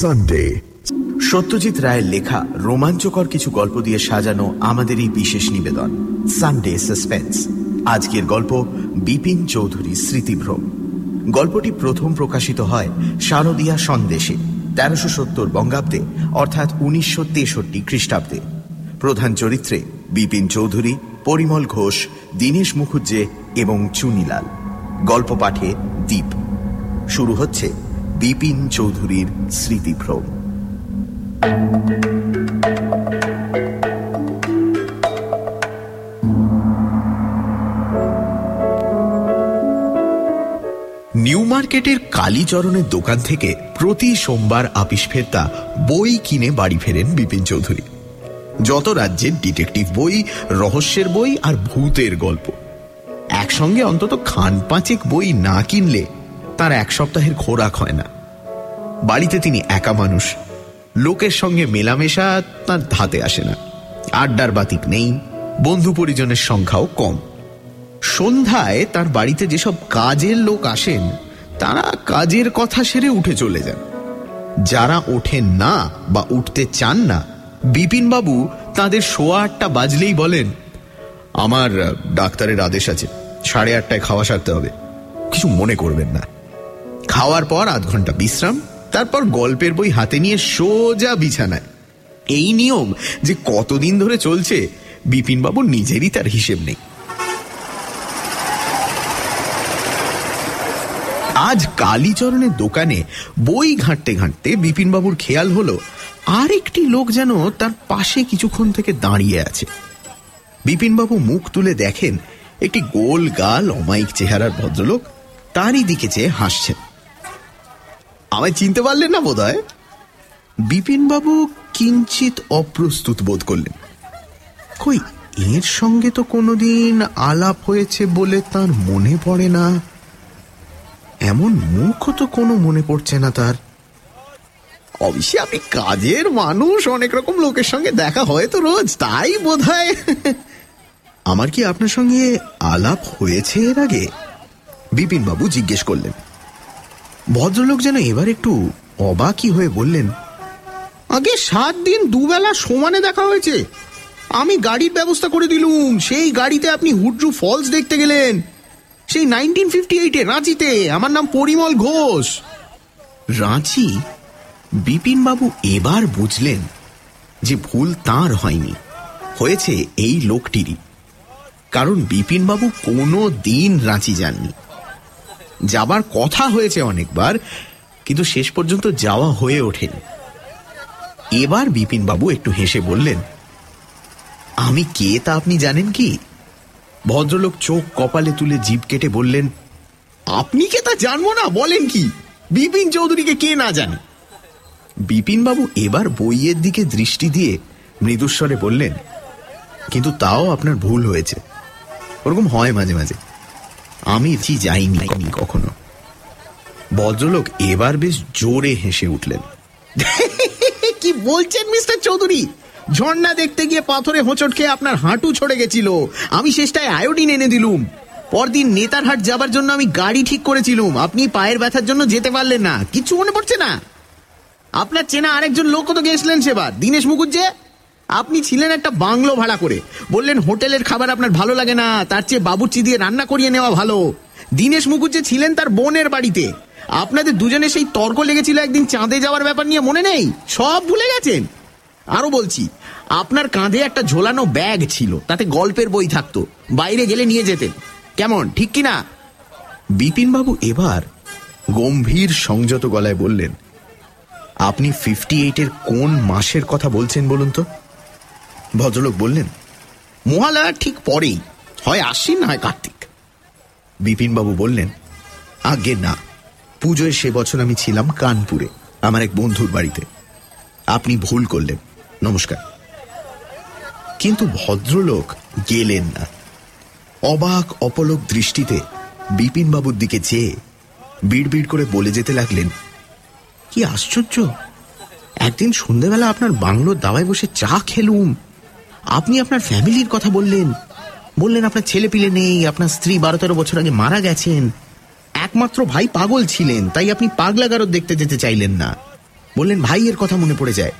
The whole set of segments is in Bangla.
সানডে সত্যজিৎ রায়ের লেখা রোমাঞ্চকর কিছু গল্প দিয়ে সাজানো আমাদের এই বিশেষ নিবেদন। সানডে সাসপেন্স আজকের গল্প বিপিন চৌধুরী স্মৃতিভ্রম। গল্পটি প্রথম প্রকাশিত হয় শারদীয়া সন্দেশে, তেরোশো সত্তর বঙ্গাব্দে, অর্থাৎ উনিশশো তেষট্টি খ্রিস্টাব্দে। প্রধান চরিত্রে বিপিন চৌধুরী, পরিমল ঘোষ, দীনেশ মুখুজ্জে এবং চুনিলাল। গল্প পাঠে দ্বীপ শুরু হচ্ছে বিপিন চৌধুরীর স্মৃতিভ্রম। নিউ মার্কেটের কালীচরণের দোকান থেকে প্রতি সোমবার আপিস ফেরতা বই কিনে বাড়ি ফেরেন বিপিন চৌধুরী। যত রাজ্যের ডিটেকটিভ বই, রহস্যের বই আর ভূতের গল্প। একসঙ্গে অন্তত খান পাঁচেক বই না কিনলে তার এক সপ্তাহের খোরাক হয় না। বাড়িতে তিনি একা মানুষ। লোকের সঙ্গে মেলামেশা তার ধাতে আসে না। আড্ডার বাতিক নেই, বন্ধু পরিজনের সংখ্যাও কম। সন্ধ্যায় তার বাড়িতে যেসব কাজের লোক আসেন, তারা কাজের কথা সেরে উঠে চলে যান। যারা ওঠেন না বা উঠতে চান না, বিপিনবাবু তাদের সোয়া আটটা বাজলেই বলেন, আমার ডাক্তারের আদেশ আছে, সাড়ে আটটায় খাওয়া সারতে হবে। কিছু মনে করবেন না। খাওয়ার পর আধ ঘণ্টা বিশ্রাম তারপর গল্পের বই হাতে নিয়ে সোজা বিছানায়। এই নিয়ম যে কতদিন ধরে চলছে বিপিনবাবুর নিজেরই তার হিসেব নেই। আজ কালীচরণের দোকানে বই ঘাঁটতে ঘাঁটতে বিপিনবাবুর খেয়াল হলো আর একটি লোক যেন তার পাশে কিছুক্ষণ থেকে দাঁড়িয়ে আছে। বিপিনবাবু মুখ তুলে দেখেন, একটি গোল গাল অমায়িক চেহারার ভদ্রলোক তারই দিকে চেয়ে হাসছেন। আমায় চিনতে পারলেন না বোধ হয় বিপিনবাবু কিঞ্চিত অপ্রস্তুত বোধ করলেন। কই, এর সঙ্গে তো কোনোদিন আলাপ হয়েছে বলে তার মনে পড়ে না। এমন মুখও তো কোনো মনে পড়ছে না তার। অবশ্যই আপনি কাজের মানুষ, অনেক রকম লোকের সঙ্গে দেখা হয় তো রোজ, তাই বোধ আমার কি আপনার সঙ্গে আলাপ হয়েছে এর আগে? বিপিনবাবু জিজ্ঞেস করলেন। ভদ্রলোক যেন এবার একটু অবাকই হয়ে বললেন, আগে সাত দিন দুবেলা সমানে দেখা হয়েছে। আমি গাড়ির ব্যবস্থা করে দিলুম। সেই গাড়িতে আপনি হুড্রু ফলস দেখতে গেলেন। সেই নাইনটিন ফিফটি এইটে রাঁচিতে। আমার নাম পরিমল ঘোষ। রাঁচি বিপিনবাবু এবার বুঝলেন যে ভুল তার হয়নি। হয়েছে এই লোকটিরই। কারণ বিপিনবাবু কোনো দিন রাঁচি যাননি। যাবার কথা হয়েছে অনেকবার, কিন্তু শেষ পর্যন্ত যাওয়া হয়ে ওঠেনি। এবার বিপিনবাবু একটু হেসে বললেন, আমি কে তা আপনি জানেন কি? ভদ্রলোক চোখ কপালে তুলে জিভ কেটে বললেন, আপনি কে তা জানব না, বলেন কি? বিপিন চৌধুরীকে কে না জানে? বিপিনবাবু এবার বইয়ের দিকে দৃষ্টি দিয়ে মৃদুস্বরে বললেন, কিন্তু তাও আপনার ভুল হয়েছে। ওরকম হয় মাঝে মাঝে। আমি যাইনি কখনো। ভদ্রলোক এবার বেশ জোরে হেসে উঠলেন। কি বলছেন, মিস্টার চৌধুরী? ঝর্ণা দেখতে গিয়ে পাথরে হোঁচট খেয়ে আপনার হাঁটু ছড়ে গেছিল। আমি শেষটায় আয়োডিন এনে দিলুম। পরদিন নেতারহাট যাবার জন্য আমি গাড়ি ঠিক করেছিলুম। আপনি পায়ের ব্যথার জন্য যেতে পারলেন না। কিছু মনে পড়ছে না? আপনার চেনা আরেকজন লোক তো গেছিলেন সেবার। দীনেশ মুখুজ্জে? আপনি ছিলেন একটা বাংলো ভাড়া করে। বললেন, হোটেলের খাবার আপনার ভালো লাগে না, তার চেয়ে বাবুর্চি দিয়ে রান্না করিয়ে নেওয়া ভালো। দীনেশ মুখুজ্জে ছিলেন তার বোনের বাড়িতে। আপনাদের দুজনে সেই তর্ক লেগেছিল একদিন চাঁদে যাওয়ার ব্যাপার নিয়ে মনে নেই? সব ভুলে গেছেন? আরও বলছি, আপনার কাঁধে একটা ঝোলানো ব্যাগ ছিল, তাতে গল্পের বই থাকতো। বাইরে গেলে নিয়ে যেতেন। কেমন, ঠিক কিনা? বিপিনবাবু এবার গম্ভীর সংযত গলায় বললেন, আপনি ফিফটি এইটের কোন মাসের কথা বলছেন বলুন তো? ভদ্রলোক বললেন মহালয়ার ঠিক পরেই, হয় আশ্বিন না হয় কার্তিক। বিপিনবাবু বললেন আগে না, পুজোয় সে বছর আমি ছিলাম কানপুরে, আমার এক বন্ধুর বাড়িতে। আপনি ভুল করলেন, নমস্কার। কিন্তু ভদ্রলোক গেলেন না। অবাক, অপলক দৃষ্টিতে বিপিনবাবুর দিকে চেয়ে বিড় করে বলে যেতে লাগলেন, কি আশ্চর্য, একদিন সন্ধেবেলা আপনার বাংলোর দাওয়ায় বসে চা খেলুম আপনি আপনার ফ্যামিলির কথা বললেন। বললেন আপনার ছেলে পিলে নেই, আপনার স্ত্রী বারো তেরো বছর আগে মারা গেছেন। একমাত্র ভাই পাগল ছিলেন, তাই আপনি পাগলাগারদ দেখতে যেতে চাইলেন না। বললেন ভাইয়ের কথা মনে পড়ে যায়।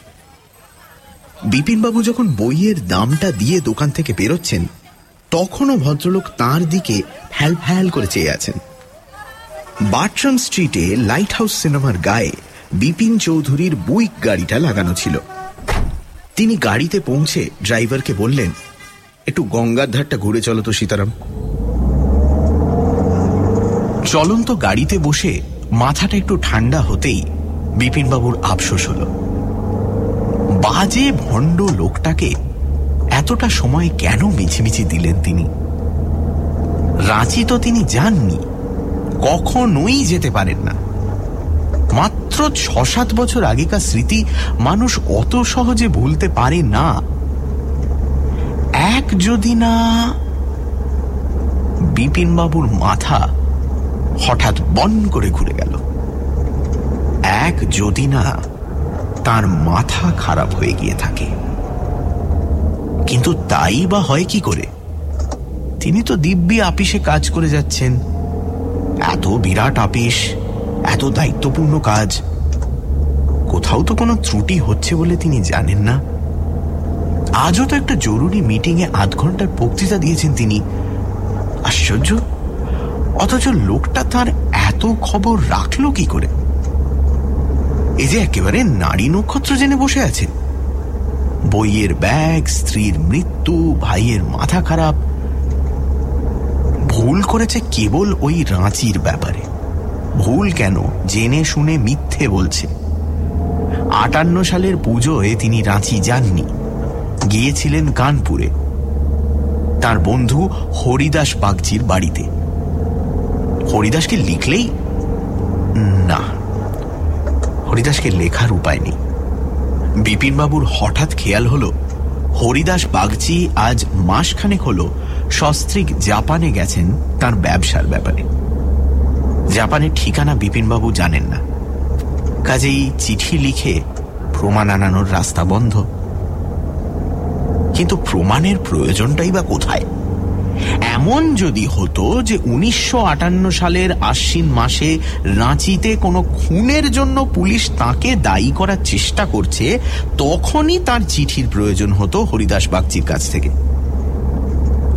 বিপিনবাবু যখন বইয়ের দামটা দিয়ে দোকান থেকে বেরোচ্ছেন, তখনও ভদ্রলোক তার দিকে ফ্যাল ফ্যাল করে চেয়ে আছেন। বাট্রাম স্ট্রিটে লাইট হাউস সিনেমার গায়ে বিপিন চৌধুরীর বুইক গাড়িটা লাগানো ছিল। তিনি গাড়িতে পৌঁছে ড্রাইভারকে বললেন, একটু গঙ্গার ধারটা ঘুরে চলো তো, সীতারাম। চলন্ত গাড়িতে বসে মাথাটা একটু ঠান্ডা হতেই বিপিনবাবুর আফসোস হল। বাজে ভণ্ড লোকটাকে এতটা সময় কেন মিছিমিছি দিলেন তিনি? রাঁচি তো তিনি যাননি, কখনোই যেতে পারেন না। মাত্র ছ সাত বছর আগেকার স্মৃতি মানুষ অত সহজে ভুলতে পারে না। এক যদি না বিপিনবাবুর মাথা হঠাৎ বন করে ঘুরে গেল। এক যদি না তার মাথা খারাপ হয়ে গিয়ে থাকে। কিন্তু তাই বা হয় কি করে? তিনি তো দিব্যি আপিসে কাজ করে যাচ্ছেন। এত বিরাট আপিস। এত দায়িত্বপূর্ণ কাজ। কোথাও তো কোনো ত্রুটি হচ্ছে বলে তিনি জানেন না। আজও তো একটা জরুরি মিটিংয়ে আধ ঘণ্টার বক্তৃতা দিয়েছেন তিনি। আশ্চর্য। অথচ লোকটা তার এত খবর রাখল কি করে? এই যে একেবারে নারী নক্ষত্র জেনে বসে আছে। বইয়ের ব্যাগ, স্ত্রীর মৃত্যু, ভাইয়ের মাথা খারাপ। ভুল করেছে কেবল ওই রাঁচির ব্যাপারে। ভুল কেন? জেনে শুনে মিথ্যে বলছে। আটান্ন সালের পুজোয় তিনি রাঁচি যাননি। গিয়েছিলেন কানপুরে। তার বন্ধু হরিদাস বাগচির বাড়িতে। হরিদাসকে লিখলেই? না। হরিদাসকে লেখার উপায় নেই। বিপিনবাবুর হঠাৎ খেয়াল হল, হরিদাস বাগচি আজ মাসখানেক হল সস্ত্রিক জাপানে গেছেন তার ব্যবসার ব্যাপারে। জাপানের ঠিকানা বিপিনবাবু জানেন না। কাজেই চিঠি লিখে প্রমাণ আনানোর রাস্তা বন্ধ। কিন্তু প্রমাণের প্রয়োজনটাই বা কোথায়? এমন যদি হতো যে উনিশশো আটান্ন সালের আশ্বিন মাসে রাঁচিতে কোনো খুনের জন্য পুলিশ তাকে দায়ী করার চেষ্টা করছে, তখনই তার চিঠির প্রয়োজন হতো হরিদাস বাগচির কাছ থেকে।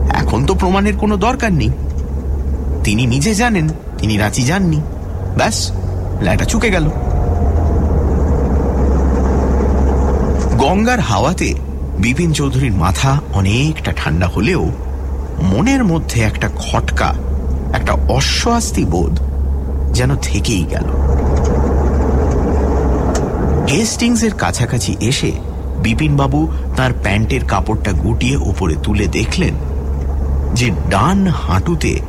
এখন তো প্রমাণের কোনো দরকার নেই। তিনি নিজে জানেন তিনি রাঁচি যাননি। ব্যাস ল্যাটা চুকে গেল। গঙ্গার হাওয়াতে বিপিন চৌধুরীর মাথা অনেকটা ঠান্ডা হলেও মনের মধ্যে একটা খটকা, একটা অস্বস্তি বোধ যেন থেকেই গেল। হেস্টিংসের কাছাকাছি এসে বিপিনবাবু তার প্যান্টের কাপড়টা গুটিয়ে উপরে তুলে দেখলেন যে ডান হাঁটুতে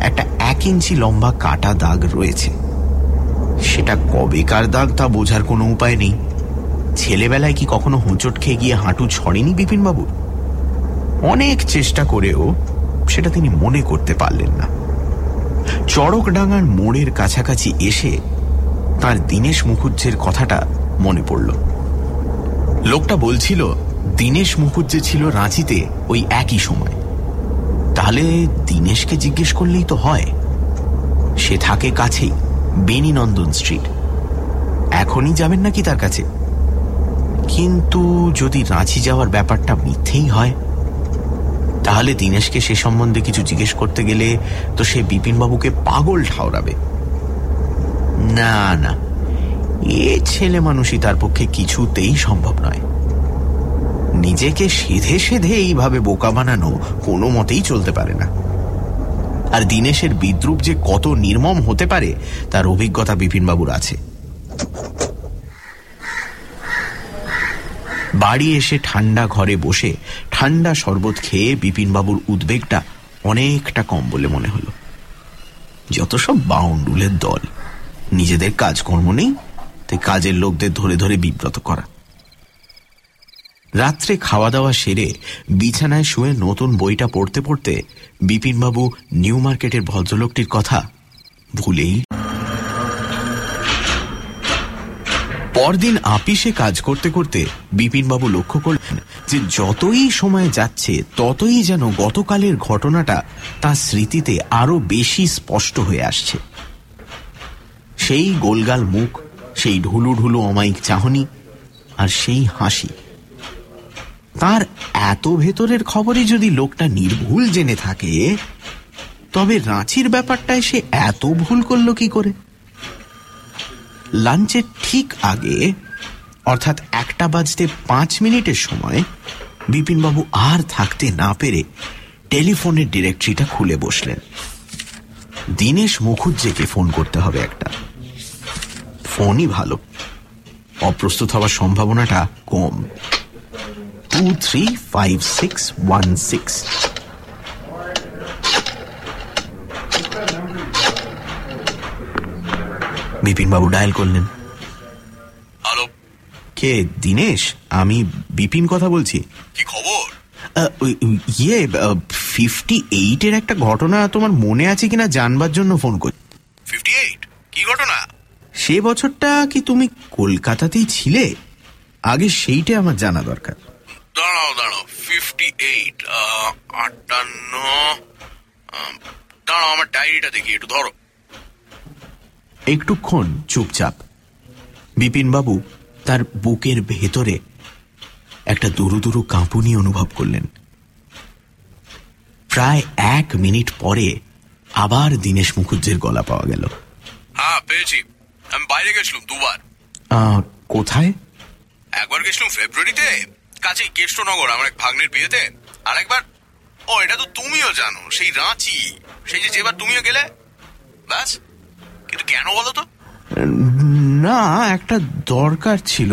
একটা এক ইঞ্চি লম্বা কাটা দাগ রয়েছে। সেটা কবেকার দাগ তা বোঝার কোনো উপায় নেই। ছেলেবেলায় কি কখনো হোঁচট খেয়ে গিয়ে হাঁটু ছড়েনি বিপিনবাবুর অনেক চেষ্টা করেও সেটা তিনি মনে করতে পারলেন না। চড়কডাঙ্গার মোড়ের কাছাকাছি এসে তার দীনেশ মুখুজ্জের কথাটা মনে পড়ল। লোকটা বলছিল, দীনেশ মুখুজ্জে ছিল রাঁচিতে ওই একই সময়। তাহলে দীনেশকে জিজ্ঞেস করলেই তো হয়। সে থাকে কাছেই বেনিনন্দন স্ট্রিট এখনই যাবেন নাকি তার কাছে? কিন্তু যদি রাঁচি যাওয়ার ব্যাপারটা মিথ্যেই হয়, তাহলে দীনেশকে সে সম্বন্ধে কিছু জিজ্ঞেস করতে গেলে তো সে বিপিনবাবুকে পাগল ঠাওরাবে। না না, এ ছেলে মানুষই তার পক্ষে কিছুতেই সম্ভব নয়। নিজেকে সেধে সেধে এইভাবে বোকা বানানো কোনো মতেই চলতে পারে না। আর দীনেশের বিদ্রুপ যে কত নির্মম হতে পারে, তার অভিজ্ঞতা বিপিনবাবুর আছে। বাড়ি এসে ঠান্ডা ঘরে বসে ঠান্ডা শরবত খেয়ে বিপিনবাবুর উদ্বেগটা অনেকটা কম বলে মনে হলো। যত সব বাউন্ডুলের দল, নিজেদের কাজকর্ম নেই, তাই কাজের লোকদের ধরে ধরে বিব্রত করা। রাত্রে খাওয়া দাওয়া সেরে বিছানায় শুয়ে নতুন বইটা পড়তে পড়তে বিপিনবাবু নিউ মার্কেটের ভদ্রলোকটির কথা ভুলেই পরদিন আপিসে কাজ করতে করতে বিপিনবাবু লক্ষ্য করলেন যে যতই সময় যাচ্ছে, ততই যেন গতকালের ঘটনাটা তার স্মৃতিতে আরও বেশি স্পষ্ট হয়ে আসছে। সেই গোলগাল মুখ, সেই ঢুলু ঢুলু অমায়িক চাহনি আর সেই হাসি তার এত ভেতরের খবরই যদি লোকটা নির্ভুল জেনে থাকে, তবে রাঁচির ব্যাপারটায় সে এত ভুল করল কি করে? লাঞ্চের ঠিক আগে, অর্থাৎ একটা বাজতে পাঁচ মিনিটের সময়, বিপিনবাবু আর থাকতে না পেরে টেলিফোনের ডিরেক্টরিটা খুলে বসলেন। দীনেশ মুখুজ্জেকে ফোন করতে হবে একটা। ফোনই ভালো। অপ্রস্তুত হওয়ার সম্ভাবনাটা কম। Two three five six one six বিপিনবাবু ডায়াল করলেন। হ্যালো কে দীনেশ? আমি বিপিন কথা বলছি। কি খবর? ইয়ে ফিফটি এইটের একটা ঘটনা তোমার মনে আছে কিনা জানবার জন্য ফোন করছি ফিফটি এইট কি ঘটনা? সে বছরটা কি তুমি কলকাতাতেই ছিলে? আগে সেইটা আমার জানা দরকার। দাঁড়াও দাঁড়াও ফিফটি এইট আটান্ন দাঁড়াও আমার ডায়েরিটা দেখি একটু ধরো। একটুক্ষণ চুপচাপ। বিপিনবাবু তার বুকের ভেতরে একটা দুরু দুরু কাঁপুনি অনুভব করলেন। প্রায় এক মিনিট পরে আবার দীনেশ মুখুজ্জের গলা পাওয়া গেল। হ্যাঁ পেয়েছি। আমি বাইরে গেছিলাম দুবার। কোথায়? একবার গেছিলাম ফেব্রুয়ারিতে। কাছেই কেষ্টনগর, আমার এক ভাগ্নের বিয়েতে। আর একবার ও, এটা তো তুমিও জানো, সেই রাঁচি। সেই যে যেবার তুমিও গেলে, ব্যাস। কিন্তু কেন বলো তো? না, একটা দরকার ছিল।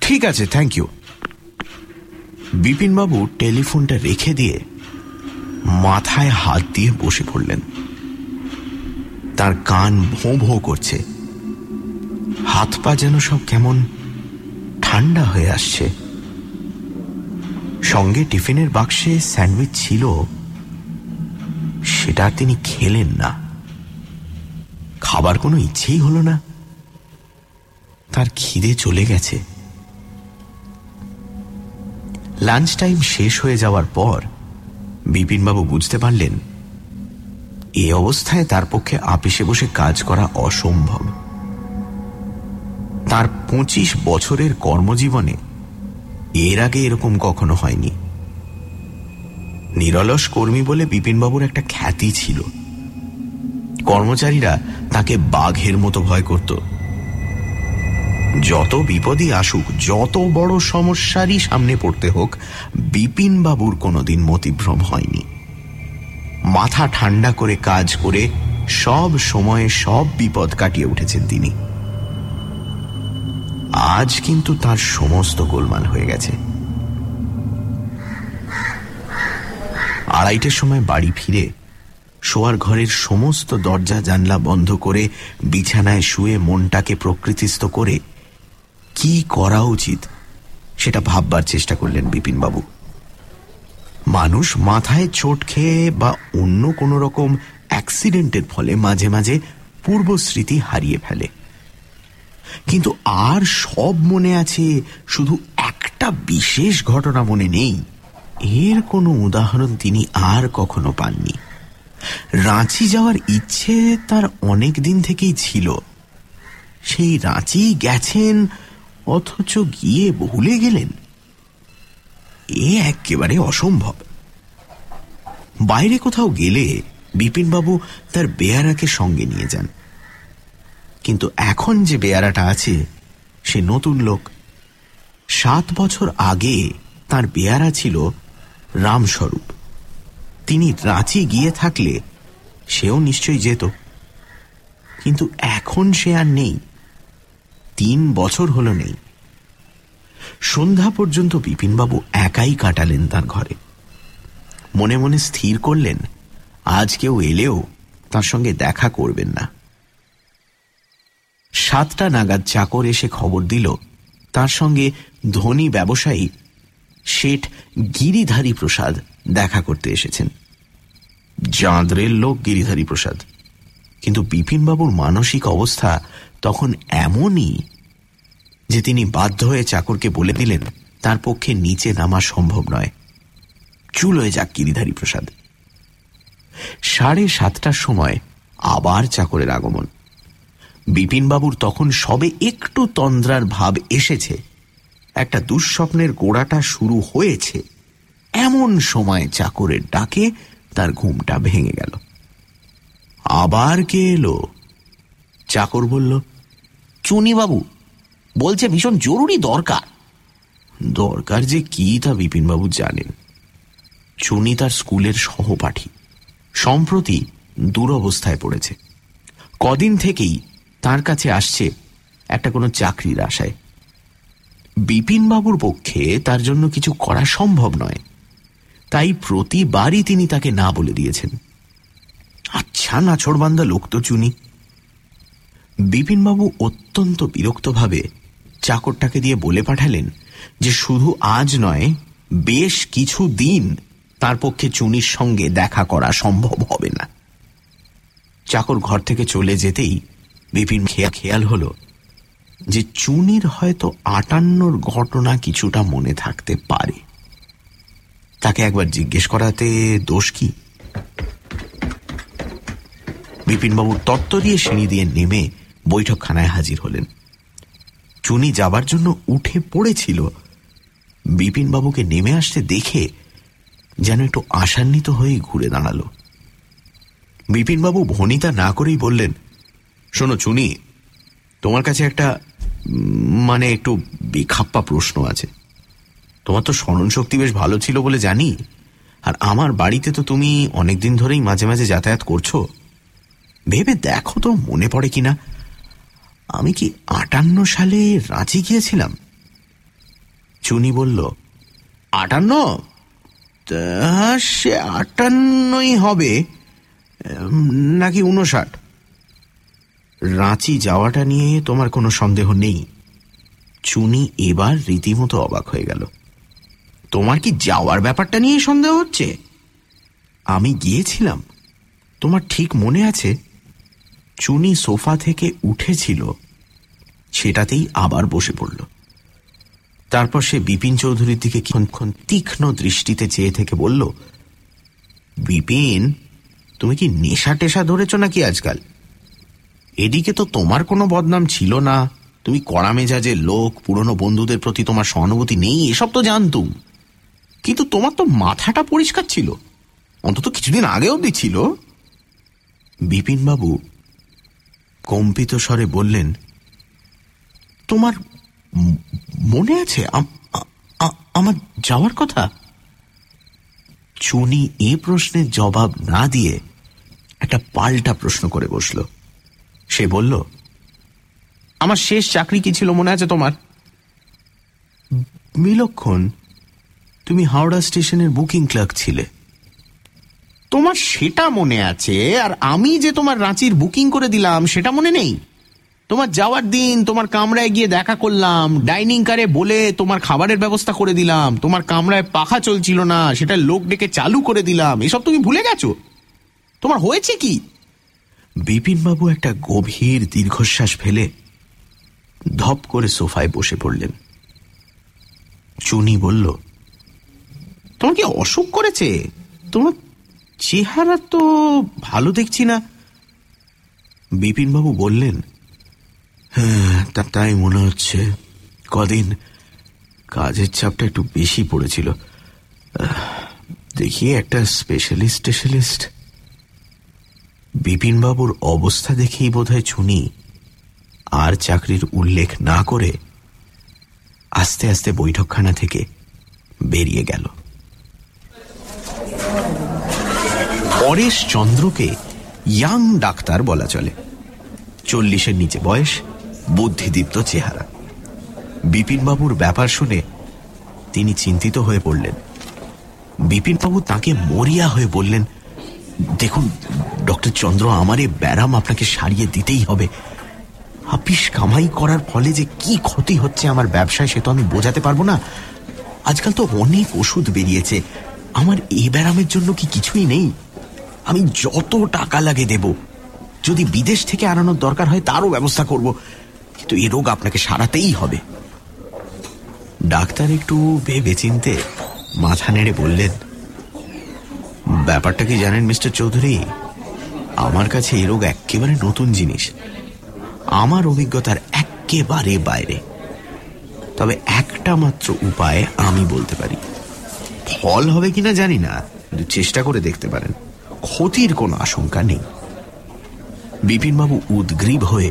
ঠিক আছে থ্যাংক ইউ বিপিনবাবু টেলিফোনটা রেখে দিয়ে মাথায় হাত দিয়ে বসে পড়লেন। তার কান ভোঁ ভোঁ করছে। হাত পা যেন সব কেমন ঠান্ডা হয়ে আসছে। সঙ্গে টিফিনের বাক্সে স্যান্ডউইচ ছিল। সেটা তিনি খেলেন না। খাবার কোনো ইচ্ছেই হলো না। তার খিদে চলে গেছে। লাঞ্চ টাইম শেষ হয়ে যাওয়ার পর বিপিনবাবু বুঝতে পারলেন, এ অবস্থায় তার পক্ষে আপিসে বসে কাজ করা অসম্ভব। তার পঁচিশ বছরের কর্মজীবনে এর আগে এরকম কখনো হয়নি। নিরলস কর্মী বলে বিপিনবাবুর একটা খ্যাতি ছিল। কর্মচারীরা তাকে বাঘের মতো ভয় করত। যত বিপদই আসুক, যত বড় সমস্যারই সামনে পড়তে হোক, বিপিনবাবুর কোনোদিন মতিভ্রম হয়নি। মাথা ঠান্ডা করে কাজ করে সব সময়ে সব বিপদ কাটিয়ে উঠেছেন তিনি। আজ কিন্তু তার সমস্ত গোলমাল হয়ে গেছে। আড়াইটের সময় বাড়ি ফিরে শোয়ার ঘরের সমস্ত দরজা জানলা বন্ধ করে বিছানায় শুয়ে মনটাকে প্রকৃতিস্থ করে কি করা উচিত সেটা ভাববার চেষ্টা করলেন বিপিনবাবু। মানুষ মাথায় চোট খেয়ে বা অন্য কোনো রকম অ্যাক্সিডেন্টের ফলে মাঝে মাঝে পূর্বস্মৃতি হারিয়ে ফেলে। কিন্তু আর সব মনে আছে, শুধু একটা বিশেষ ঘটনা মনে নেই। এর কোনো উদাহরণ তিনি আর কখনো পাননি। রাঁচি যাওয়ার ইচ্ছে তার অনেক দিন থেকেই ছিল। সেই রাঁচি গেছেন, অথচ গিয়ে ভুলে গেলেন। এ একেবারে অসম্ভব। বাইরে কোথাও গেলে বিপিনবাবু তার বেয়ারাকে সঙ্গে নিয়ে যান। কিন্তু এখন যে বেয়ারাটা আছে, সে নতুন লোক। সাত বছর আগে তার বেয়ারা ছিল রামস্বরূপ। তিনি রাঁচি গিয়ে থাকলে সেও নিশ্চয়ই যেত। কিন্তু এখন সে আর নেই। তিন বছর হল নেই। সন্ধ্যা পর্যন্ত বিপিনবাবু একাই কাটালেন তার ঘরে। মনে মনে স্থির করলেন, আজ কেউ এলেও তার সঙ্গে দেখা করবেন না। সাতটা নাগাদ চাকর এসে খবর দিল, তার সঙ্গে ধনী ব্যবসায়ী শেঠ গিরিধারী প্রসাদ দেখা করতে এসেছেন। চাঁদরের লোক গিরিধারী প্রসাদ। কিন্তু বিপিনবাবুর মানসিক অবস্থা তখন এমনই যে তিনি বাধ্য হয়ে চাকরকে বলে দিলেন, তার পক্ষে নিচে নামা সম্ভব নয়। চুল হয়ে যাক গিরিধারী প্রসাদ। সাড়ে সাতটার সময় আবার চাকরের আগমন। বিপিনবাবুর তখন সবে একটু তন্দ্রার ভাব এসেছে। একটা দুঃস্বপ্নের গোড়াটা শুরু হয়েছে। এমন সময় চাকরের ডাকে তার ঘুমটা ভেঙে গেল। আবার কে এলো? চাকর বলল, চুনিবাবু, বলছে ভীষণ জরুরি দরকার। দরকার যে কি তা বিপিনবাবু জানেন। চুনি তার স্কুলের সহপাঠী। সম্প্রতি দুরবস্থায় পড়েছে। কদিন থেকেই তার কাছে আসছে একটা কোনো চাকরির আশায়। বিপিনবাবুর পক্ষে তার জন্য কিছু করা সম্ভব নয়। তাই প্রতিবারই তিনি তাকে না বলে দিয়েছেন। আচ্ছা নাছড়বান্দা লোক তো চুনি। বিপিনবাবু অত্যন্ত বিরক্তভাবে চাকরটাকে দিয়ে বলে পাঠালেন যে শুধু আজ নয়, বেশ কিছু দিন তার পক্ষে চুনির সঙ্গে দেখা করা সম্ভব হবে না। চাকর ঘর থেকে চলে যেতেই বিপিন, খেয়া, খেয়াল হল যে চুনির হয়তো আটান্নর ঘটনা কিছুটা মনে থাকতে পারে। তাকে একবার জিজ্ঞেস করাতে দোষ কি? বিপিনবাবু তত্ত্ব দিয়ে সিঁড়ি দিয়ে নেমে বৈঠকখানায় হাজির হলেন। চুনি যাবার জন্য উঠে পড়েছিল। বিপিনবাবুকে নেমে আসতে দেখে যেন একটু আশান্বিত হয়ে ঘুরে দাঁড়াল। বিপিনবাবু ভনিতা না করেই বললেন শোনো, চুনি, তোমার কাছে একটা মানে একটু বেখাপ্পা প্রশ্ন আছে। তোমার তো স্মরণ শক্তি বেশ ভালো ছিল বলে জানি। আর আমার বাড়িতে তো তুমি অনেকদিন ধরেই মাঝে মাঝে যাতায়াত করছ। ভেবে দেখো তো, মনে পড়ে কিনা। আমি কি আটান্ন সালে রাঁচি গিয়েছিলাম? চুনি বলল, আটান্ন? সে আটান্নই হবে নাকি উনষাট রাঁচি যাওয়াটা নিয়ে তোমার কোনো সন্দেহ নেই। চুনি এবার রীতিমতো অবাক হয়ে গেল। তোমার কি যাওয়ার ব্যাপারটা নিয়ে সন্দেহ হচ্ছে? আমি গিয়েছিলাম। তোমার ঠিক মনে আছে? চুনি সোফা থেকে উঠেছিল। সেটাতেই আবার বসে পড়ল। তারপর সে বিপিন চৌধুরীর দিকে ক্ষণ তীক্ষ্ণ দৃষ্টিতে চেয়ে থেকে বলল, বিপিন, তুমি কি নেশা টেশা ধরেছ নাকি আজকাল? এদিকে তো তোমার কোনো বদনাম ছিল না। তুমি কড়া মেজাজের লোক, পুরনো বন্ধুদের প্রতি তোমার সহানুভূতি নেই, এসব তো জানতুম। কিন্তু তোমার তো মাথাটা পরিষ্কার ছিল। অন্তত কিছুদিন আগে অব্দি ছিল। বিপিনবাবু, কম্পিত স্বরে বললেন, তোমার মনে আছে আমার যাওয়ার কথা? চুনি এ প্রশ্নের জবাব না দিয়ে একটা পাল্টা প্রশ্ন করে বসল। সে বলল, আমার শেষ চাকরি কি ছিল মনে আছে তোমার? বিলক্ষণ, তুমি হাওড়া স্টেশনের বুকিং ক্লার্ক ছিলে। তোমার সেটা মনে আছে, আর আমি যে তোমার রাঁচির বুকিং করে দিলাম, সেটা মনে নেই। তোমার যাওয়ার দিন, তোমার কামরায় গিয়ে দেখা করলাম, ডাইনিং কারে বলে তোমার খাবারের ব্যবস্থা করে দিলাম, তোমার কামরায় পাখা চলছিল না, সেটা লোক ডেকে চালু করে দিলাম, এসব তুমি ভুলে গেছো? তোমার হয়েছে কি? বিপিনবাবু একটা গভীর দীর্ঘশ্বাস ফেলে ধপ করে সোফায় বসে পড়লেন। চুনি বলল, তোমার কি অসুখ করেছে? তোমার চেহারা তো ভালো দেখছি না। বিপিনবাবু বললেন হ্যাঁ তা তাই মনে হচ্ছে। কদিন কাজের চাপটা একটু বেশি পড়েছিল। দেখি একটা স্পেশালিস্ট স্পেশালিস্ট বিপিনবাবুর অবস্থা দেখেই বোধহয় চুনি আর চাকরির উল্লেখ না করে আস্তে আস্তে বৈঠকখানা থেকে বেরিয়ে গেল। পরেশ চন্দ্রকে ইয়াং ডাক্তার বলা চলে। চল্লিশের নিচে বয়স, বুদ্ধিদীপ্ত চেহারা। বিপিনবাবুর ব্যাপার শুনে তিনি চিন্তিত হয়ে পড়লেন। বিপিনবাবু তাকে মরিয়া হয়ে বললেন দেখুন, ডক্টর চন্দ্র, আমার ব্যারাম আপনাকে সারিয়ে দিতেই হবে। হাপিস কামাই করার ফলে যে কি ক্ষতি হচ্ছে আমার ব্যবসায়, সে তো আমি বোঝাতে পারব না। আজকাল তো অনেক ওষুধ বেরিয়েছে। আমার এই ব্যারামের জন্য কি কিছুই নেই? আমি যত টাকা লাগে দেব। যদি বিদেশ থেকে আনানোর দরকার হয়, তারও ব্যবস্থা করব। কিন্তু এ রোগ আপনাকে সারাতেই হবে। ডাক্তার একটু ভেবে চিনতে মাথা নেড়ে বললেন ব্যাপারটা কি জানেন মিস্টার চৌধুরী? আমার কাছে এ রোগ একেবারে নতুন জিনিস। আমার অভিজ্ঞতার একেবারে বাইরে। তবে একটা মাত্র উপায় আমি বলতে পারি। ফল হবে কিনা জানি না, কিন্তু চেষ্টা করে দেখতে পারেন। ক্ষতির কোনো আশঙ্কা নেই। বিপিনবাবু উদ্গ্রীব হয়ে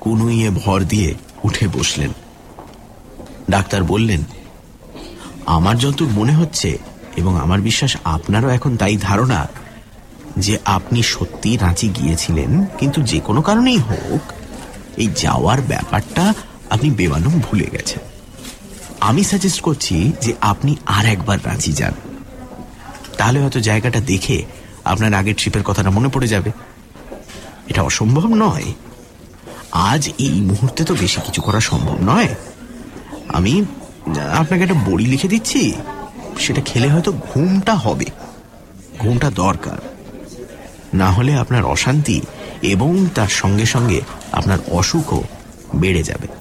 কুনুইয়ে ভর দিয়ে উঠে বসলেন। ডাক্তার বললেন, আমার যতদূর মনে হচ্ছে এবং আমার বিশ্বাস আপনারও এখন তাই ধারণা যে আপনি সত্যি রাঁচি গিয়েছিলেন, কিন্তু যে কোনো কারণেই হোক, এই যাওয়ার ব্যাপারটা আপনি বেমানুম ভুলে গেছেন। আমি সাজেস্ট করছি যে আপনি আর একবার রাঁচি যান। তাহলে হয়তো জায়গাটা দেখে আপনার আগের ট্রিপের কথাটা মনে পড়ে যাবে। এটা অসম্ভব নয়। আজ এই মুহূর্তে তো বেশি কিছু করা সম্ভব নয়। আমি আপনাকে একটা বড়ি লিখে দিচ্ছি। সেটা খেলে হয়তো ঘুমটা হবে। ঘুমটা দরকার। না হলে আপনার অশান্তি এবং তার সঙ্গে সঙ্গে আপনার অসুখও বেড়ে যাবে।